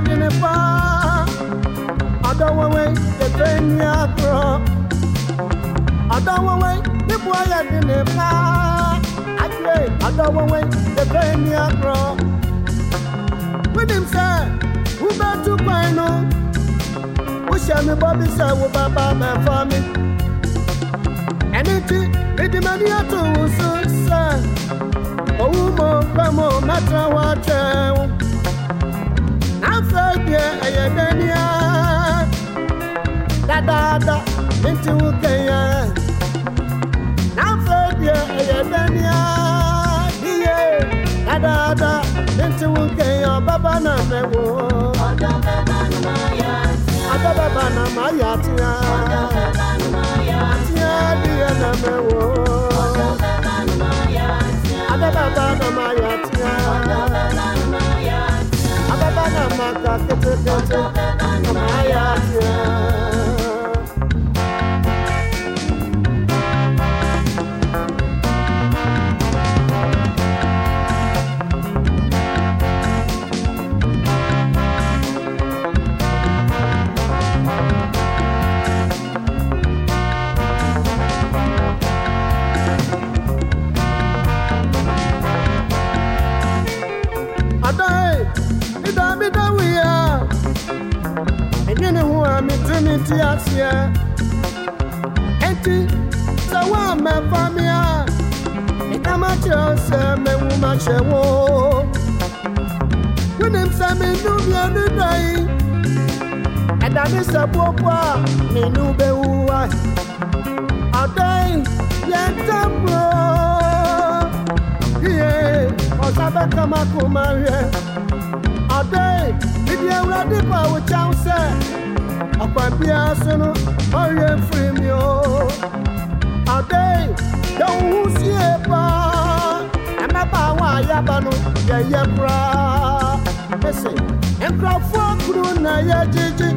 nubo ya dine pa. Adowe, the benya pro. Adowe, nubo ya dine pa. Adwe, adowe, the benya pro. When him say, who bet to buy no? Who shall me Bobby say, who baba me for me? Anything, it money at all, so say. Owó mo fẹ́ mo mẹ́ta ní ti mi ti mi ti aseɛ eti sɛ wo a mɛfa mi a meka ma kyerɛ sɛ mewu ma hyɛ wo wonim sɛ menu mienu da yi ɛda mi sɛ popo a menu bɛwu a ɔdɔn yɛntɛm bro yie ɔsa bɛka ma koma hwɛ ɔdɔn bibi awurade pa wo kyɛw sɛ akwabia so no ɔyɛ firi mi o. Ade yɛn ho sie paa mmabaawa a yaba no yɛyɛ koraa mese nkurɔfoɔ kuru na yɛgyegye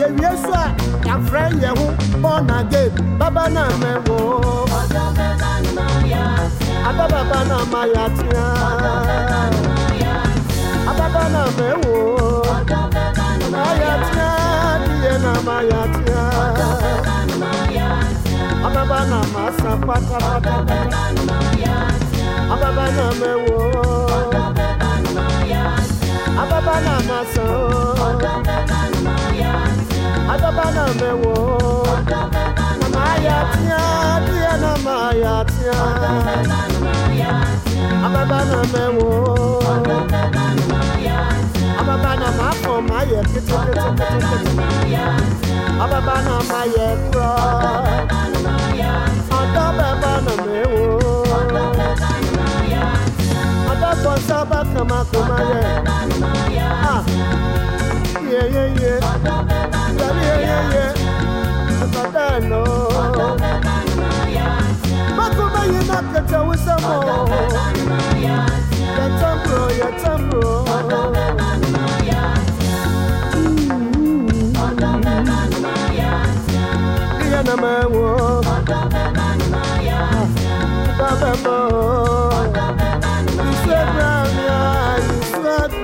yɛwie so a yɛafrɛ yɛ ho bɔna game baba na mɛwo abababa na ma yɛatea ababa na mɛwo na masa pata pata. Ababa na mewo. Ababa na masa. Ababa na mewo. Na mayatia, diye na mayatia. Ababa na mewo. Ababa mafo maye kete kete kete kete. Ababa na maye kura. Ada bonsa ba kama kuma ye. Ah. Ye ye ye. Ya ye ye ye.